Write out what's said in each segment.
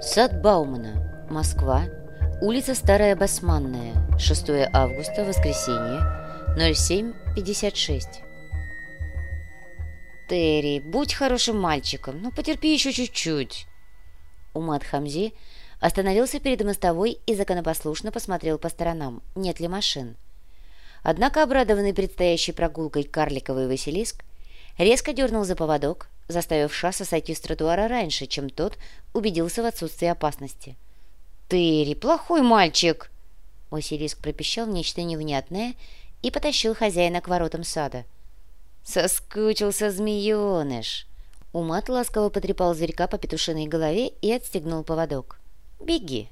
Сад Баумана, Москва, улица Старая Басманная, 6 августа, воскресенье, 07.56. «Терри, будь хорошим мальчиком, ну потерпи еще чуть-чуть». Умат Хамзи остановился перед мостовой и законопослушно посмотрел по сторонам, нет ли машин. Однако, обрадованный предстоящей прогулкой карликовый Василиск, резко дернул за поводок, заставив Шаса сойти с тротуара раньше, чем тот убедился в отсутствии опасности. «Терри, плохой мальчик!» Василиск пропищал нечто невнятное и потащил хозяина к воротам сада. «Соскучился змееныш!» Умат ласково потрепал зверька по петушиной голове и отстегнул поводок. «Беги!»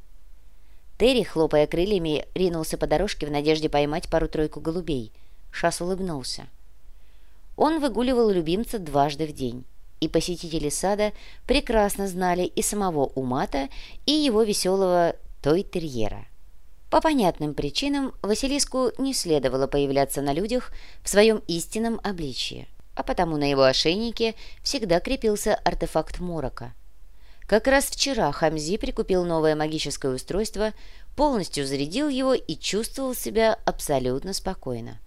Терри, хлопая крыльями, ринулся по дорожке в надежде поймать пару-тройку голубей. Шас улыбнулся. Он выгуливал любимца дважды в день и посетители сада прекрасно знали и самого Умата, и его веселого той-терьера. По понятным причинам Василиску не следовало появляться на людях в своем истинном обличье, а потому на его ошейнике всегда крепился артефакт Морока. Как раз вчера Хамзи прикупил новое магическое устройство, полностью зарядил его и чувствовал себя абсолютно спокойно.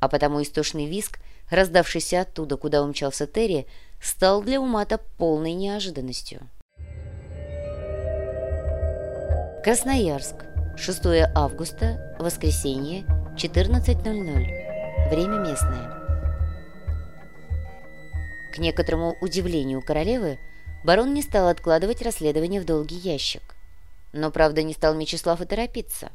А потому истошный виск, раздавшийся оттуда, куда умчался Терри, стал для Умата полной неожиданностью. Красноярск, 6 августа, воскресенье, 14.00. Время местное. К некоторому удивлению королевы, барон не стал откладывать расследование в долгий ящик. Но, правда, не стал Мечислав и торопиться.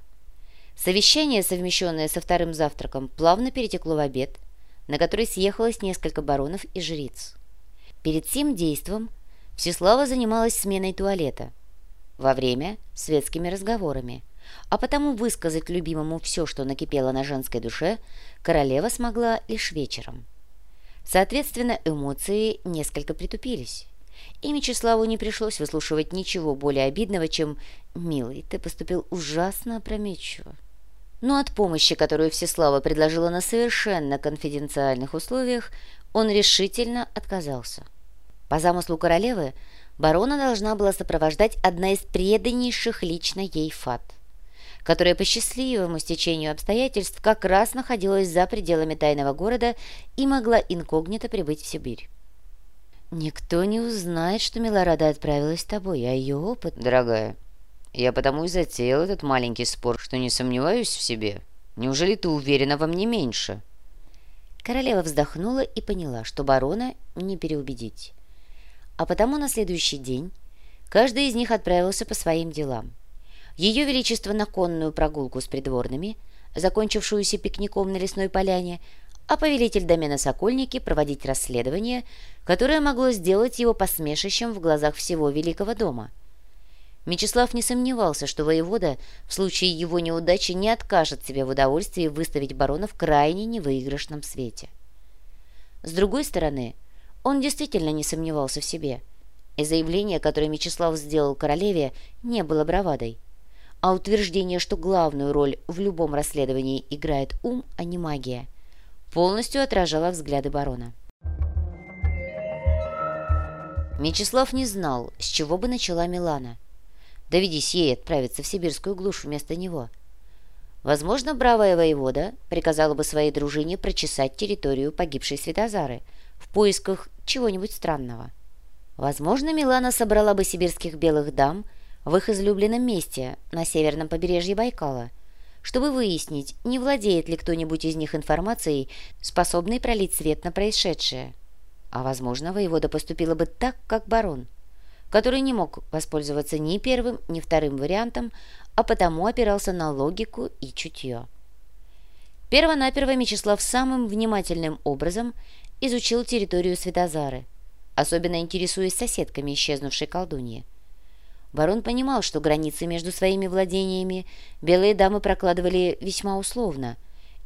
Совещание, совмещенное со вторым завтраком, плавно перетекло в обед, на который съехалось несколько баронов и жриц. Перед всем действом Всеслава занималась сменой туалета, во время – светскими разговорами, а потому высказать любимому все, что накипело на женской душе, королева смогла лишь вечером. Соответственно, эмоции несколько притупились. И Мечиславу не пришлось выслушивать ничего более обидного, чем «Милый, ты поступил ужасно опрометчиво». Но от помощи, которую Всеслава предложила на совершенно конфиденциальных условиях, он решительно отказался. По замыслу королевы, барона должна была сопровождать одна из преданнейших лично ей фат, которая по счастливому стечению обстоятельств как раз находилась за пределами тайного города и могла инкогнито прибыть в Сибирь. «Никто не узнает, что Милорада отправилась с тобой, а ее опыт...» «Дорогая, я потому и затеял этот маленький спор, что не сомневаюсь в себе. Неужели ты уверена во мне меньше?» Королева вздохнула и поняла, что барона не переубедить а потому на следующий день каждый из них отправился по своим делам. Ее Величество на конную прогулку с придворными, закончившуюся пикником на лесной поляне, а повелитель домена Сокольники проводить расследование, которое могло сделать его посмешищем в глазах всего Великого дома. Мечислав не сомневался, что воевода в случае его неудачи не откажет себе в удовольствии выставить барона в крайне невыигрышном свете. С другой стороны, он действительно не сомневался в себе, и заявление, которое Мечислав сделал королеве, не было бравадой. А утверждение, что главную роль в любом расследовании играет ум, а не магия, полностью отражало взгляды барона. Мечислав не знал, с чего бы начала Милана. Доведись ей отправиться в сибирскую глушь вместо него. Возможно, бравая воевода приказала бы своей дружине прочесать территорию погибшей Светозары в поисках чего-нибудь странного. Возможно, Милана собрала бы сибирских белых дам в их излюбленном месте на северном побережье Байкала, чтобы выяснить, не владеет ли кто-нибудь из них информацией, способной пролить свет на происшедшее. А возможно, воевода поступила бы так, как барон, который не мог воспользоваться ни первым, ни вторым вариантом, а потому опирался на логику и чутье. Первонаперво Мечислав самым внимательным образом изучил территорию Светозары, особенно интересуясь соседками исчезнувшей колдуньи. Барон понимал, что границы между своими владениями белые дамы прокладывали весьма условно,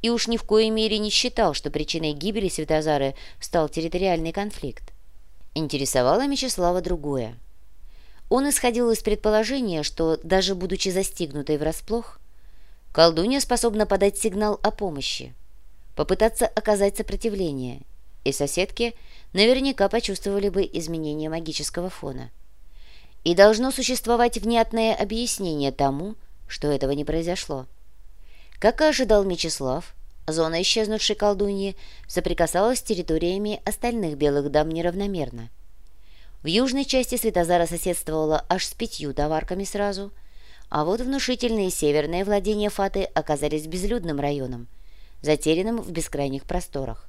и уж ни в коей мере не считал, что причиной гибели Светозары стал территориальный конфликт. Интересовало Мечислава другое. Он исходил из предположения, что, даже будучи застигнутой врасплох, колдунья способна подать сигнал о помощи, попытаться оказать сопротивление – и соседки наверняка почувствовали бы изменение магического фона. И должно существовать внятное объяснение тому, что этого не произошло. Как и ожидал Мечислав, зона исчезнувшей колдуньи соприкасалась с территориями остальных белых дам неравномерно. В южной части Светозара соседствовала аж с пятью товарками сразу, а вот внушительные северные владения Фаты оказались безлюдным районом, затерянным в бескрайних просторах.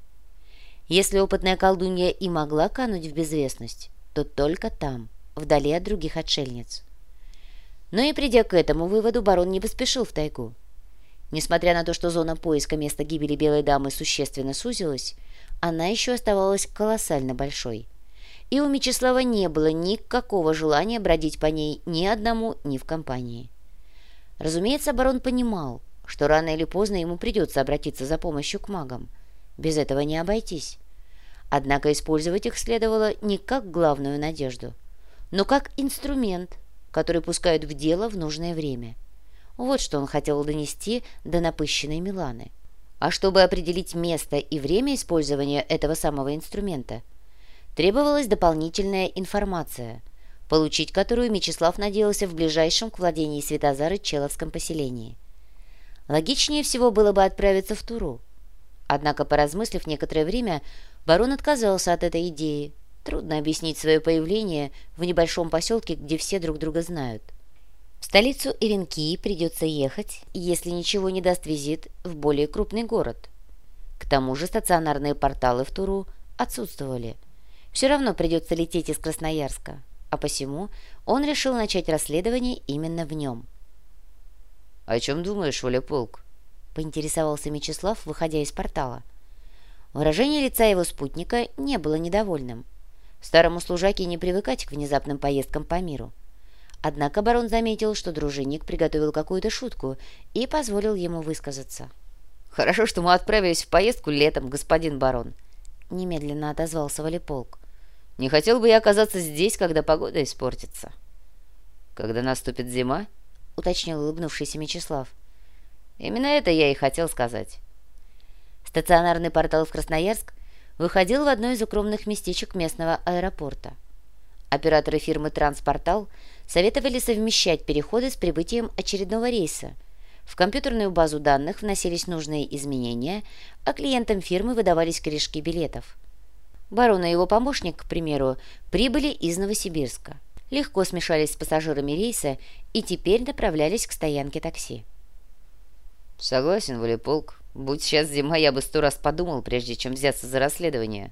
Если опытная колдунья и могла кануть в безвестность, то только там, вдали от других отшельниц. Но и придя к этому выводу, барон не поспешил в тайгу. Несмотря на то, что зона поиска места гибели Белой Дамы существенно сузилась, она еще оставалась колоссально большой. И у Мечислава не было никакого желания бродить по ней ни одному, ни в компании. Разумеется, барон понимал, что рано или поздно ему придется обратиться за помощью к магам. Без этого не обойтись. Однако использовать их следовало не как главную надежду, но как инструмент, который пускают в дело в нужное время – вот что он хотел донести до напыщенной Миланы. А чтобы определить место и время использования этого самого инструмента, требовалась дополнительная информация, получить которую Мечислав надеялся в ближайшем к владении Светозары Человском поселении. Логичнее всего было бы отправиться в Туру. Однако, поразмыслив некоторое время, барон отказался от этой идеи. Трудно объяснить свое появление в небольшом поселке, где все друг друга знают. В столицу Иринкии придется ехать, если ничего не даст визит, в более крупный город. К тому же стационарные порталы в Туру отсутствовали. Все равно придется лететь из Красноярска, а посему он решил начать расследование именно в нем. «О чем думаешь, Волеполк?» — поинтересовался Мечислав, выходя из портала. Выражение лица его спутника не было недовольным. Старому служаке не привыкать к внезапным поездкам по миру. Однако барон заметил, что дружинник приготовил какую-то шутку и позволил ему высказаться. «Хорошо, что мы отправились в поездку летом, господин барон», — немедленно отозвался Валиполк. «Не хотел бы я оказаться здесь, когда погода испортится». «Когда наступит зима?» — уточнил улыбнувшийся Мечислав. «Именно это я и хотел сказать». Стационарный портал в Красноярск выходил в одно из укромных местечек местного аэропорта. Операторы фирмы «Транспортал» советовали совмещать переходы с прибытием очередного рейса. В компьютерную базу данных вносились нужные изменения, а клиентам фирмы выдавались корешки билетов. Барон и его помощник, к примеру, прибыли из Новосибирска. Легко смешались с пассажирами рейса и теперь направлялись к стоянке такси. «Согласен, Волеполк. Будь сейчас зима, я бы сто раз подумал, прежде чем взяться за расследование».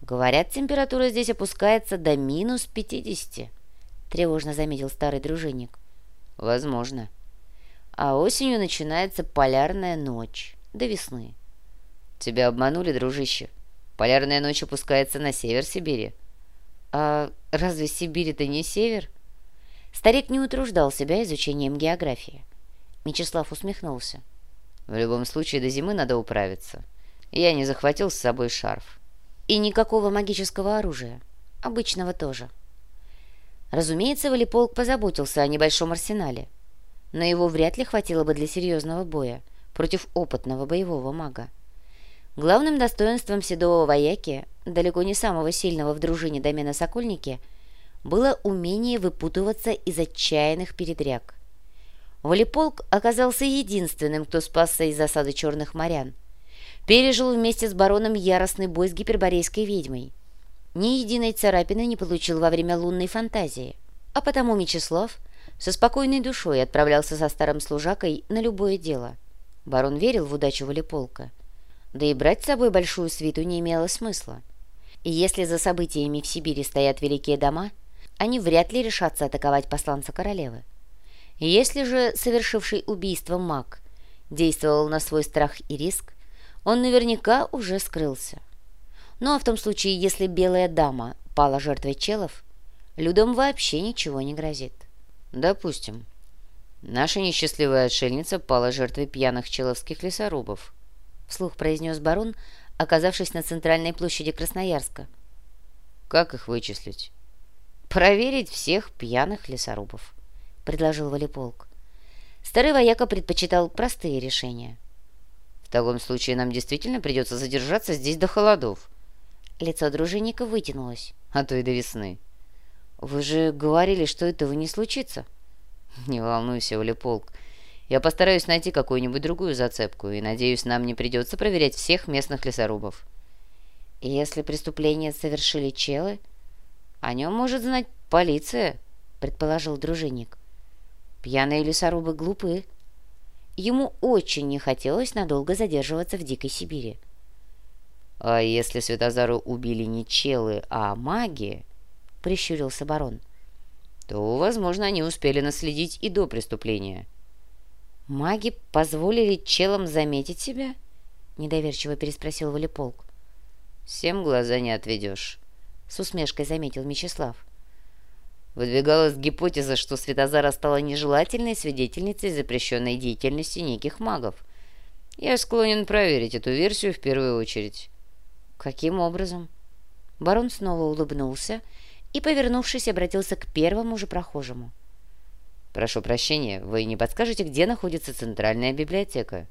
«Говорят, температура здесь опускается до минус пятидесяти», тревожно заметил старый дружинник. Возможно. А осенью начинается полярная ночь. До весны. Тебя обманули, дружище. Полярная ночь опускается на север Сибири. А разве Сибирь это не север? Старик не утруждал себя изучением географии. Мечислав усмехнулся. В любом случае до зимы надо управиться. Я не захватил с собой шарф. И никакого магического оружия. Обычного тоже. — Разумеется, Валиполк позаботился о небольшом арсенале, но его вряд ли хватило бы для серьезного боя против опытного боевого мага. Главным достоинством седого вояки, далеко не самого сильного в дружине домена Сокольники, было умение выпутываться из отчаянных передряг. Валиполк оказался единственным, кто спасся из засады черных морян. Пережил вместе с бароном яростный бой с гиперборейской ведьмой – ни единой царапины не получил во время лунной фантазии, а потому Мечислав со спокойной душой отправлялся со старым служакой на любое дело. Барон верил в удачу Валиполка, да и брать с собой большую свиту не имело смысла. И если за событиями в Сибири стоят великие дома, они вряд ли решатся атаковать посланца королевы. Если же совершивший убийство маг действовал на свой страх и риск, он наверняка уже скрылся. Ну а в том случае, если белая дама пала жертвой челов, людям вообще ничего не грозит. Допустим. Наша несчастливая отшельница пала жертвой пьяных человских лесорубов, вслух произнес барон, оказавшись на центральной площади Красноярска. Как их вычислить? Проверить всех пьяных лесорубов, предложил Валиполк. Старый вояка предпочитал простые решения. В таком случае нам действительно придется задержаться здесь до холодов, Лицо дружинника вытянулось. А то и до весны. «Вы же говорили, что этого не случится». «Не волнуйся, Олеполк. Я постараюсь найти какую-нибудь другую зацепку, и, надеюсь, нам не придется проверять всех местных лесорубов». «Если преступление совершили челы, о нем может знать полиция», — предположил дружинник. «Пьяные лесорубы глупы». Ему очень не хотелось надолго задерживаться в Дикой Сибири. «А если Светозару убили не челы, а маги?» — прищурился барон. «То, возможно, они успели наследить и до преступления». «Маги позволили челам заметить себя?» — недоверчиво переспросил Валиполк. «Всем глаза не отведешь», — с усмешкой заметил Мечислав. Выдвигалась гипотеза, что Светозара стала нежелательной свидетельницей запрещенной деятельности неких магов. Я склонен проверить эту версию в первую очередь. Каким образом? Барон снова улыбнулся и, повернувшись, обратился к первому же прохожему. «Прошу прощения, вы не подскажете, где находится центральная библиотека?»